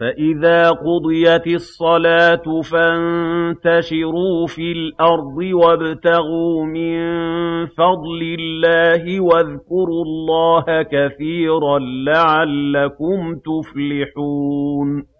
فَإِذَا قُضِيَتِ الصَّلَاةُ فَانتَشِرُوا فِي الْأَرْضِ وَابْتَغُوا مِن فَضْلِ اللَّهِ وَاذْكُرُوا اللَّهَ كَثِيرًا لَّعَلَّكُمْ تُفْلِحُونَ